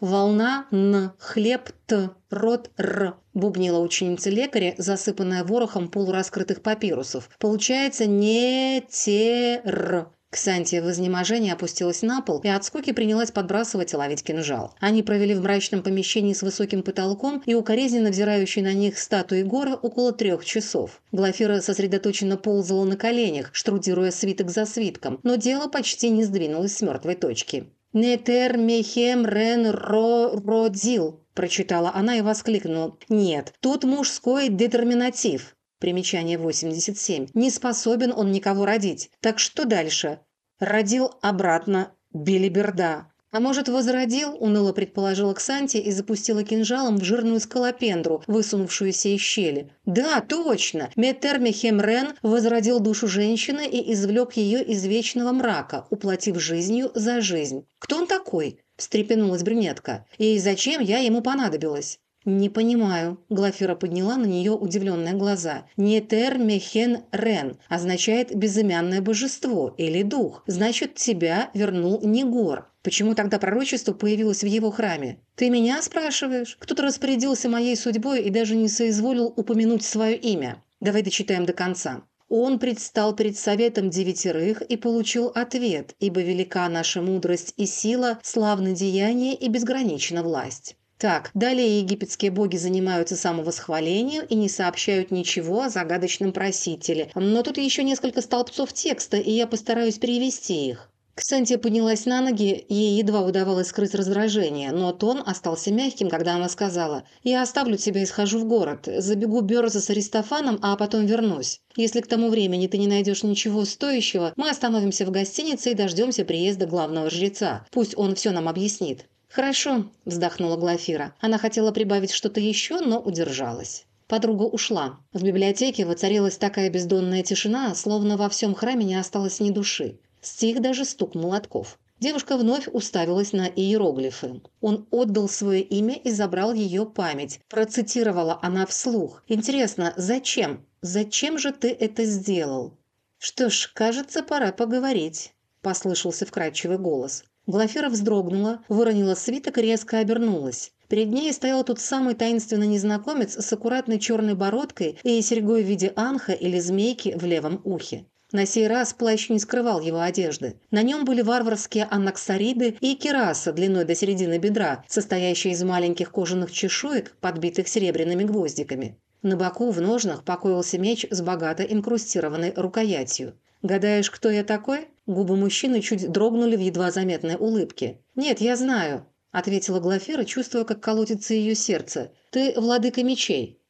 Волна Н, хлеб Т, рот Р, бубнила ученица лекаря, засыпанная ворохом полураскрытых папирусов. Получается не те р. Ксантия в изнеможении опустилась на пол и от скуки принялась подбрасывать и ловить кинжал. Они провели в мрачном помещении с высоким потолком и укоризненно взирающей на них статуи горы около трех часов. Глафира сосредоточенно ползала на коленях, штрудируя свиток за свитком, но дело почти не сдвинулось с мертвой точки. «Нетер мехем рен ро родил», – прочитала она и воскликнула. «Нет, тут мужской детерминатив». Примечание 87. Не способен он никого родить. Так что дальше? Родил обратно Билиберда. А может, возродил, уныло предположила Ксанти и запустила кинжалом в жирную скалопендру, высунувшуюся из щели. Да, точно! Метермихемрен возродил душу женщины и извлек ее из вечного мрака, уплатив жизнью за жизнь. Кто он такой? встрепенулась брюнетка. И зачем я ему понадобилась? «Не понимаю». Глафира подняла на нее удивленные глаза. «Нетер мехен рен» означает «безымянное божество» или «дух». Значит, тебя вернул Негор. Почему тогда пророчество появилось в его храме? Ты меня спрашиваешь? Кто-то распорядился моей судьбой и даже не соизволил упомянуть свое имя. Давай дочитаем до конца. Он предстал перед советом девятерых и получил ответ, ибо велика наша мудрость и сила, славны деяния и безгранична власть. Так, далее египетские боги занимаются самовосхвалением и не сообщают ничего о загадочном просителе. Но тут еще несколько столбцов текста, и я постараюсь перевести их. Ксантия поднялась на ноги, ей едва удавалось скрыть раздражение, но тон остался мягким, когда она сказала «Я оставлю тебя и схожу в город, забегу Берза с Аристофаном, а потом вернусь. Если к тому времени ты не найдешь ничего стоящего, мы остановимся в гостинице и дождемся приезда главного жреца. Пусть он все нам объяснит». «Хорошо», – вздохнула Глафира. Она хотела прибавить что-то еще, но удержалась. Подруга ушла. В библиотеке воцарилась такая бездонная тишина, словно во всем храме не осталось ни души. Стих даже стук молотков. Девушка вновь уставилась на иероглифы. Он отдал свое имя и забрал ее память. Процитировала она вслух. «Интересно, зачем? Зачем же ты это сделал?» «Что ж, кажется, пора поговорить», – послышался вкрадчивый голос. Глафира вздрогнула, выронила свиток и резко обернулась. Перед ней стоял тот самый таинственный незнакомец с аккуратной черной бородкой и серьгой в виде анха или змейки в левом ухе. На сей раз плащ не скрывал его одежды. На нем были варварские анаксариды и кераса длиной до середины бедра, состоящая из маленьких кожаных чешуек, подбитых серебряными гвоздиками. На боку в ножнах покоился меч с богато инкрустированной рукоятью. «Гадаешь, кто я такой?» Губы мужчины чуть дрогнули в едва заметной улыбке. «Нет, я знаю», – ответила Глафира, чувствуя, как колотится ее сердце. «Ты владыка мечей».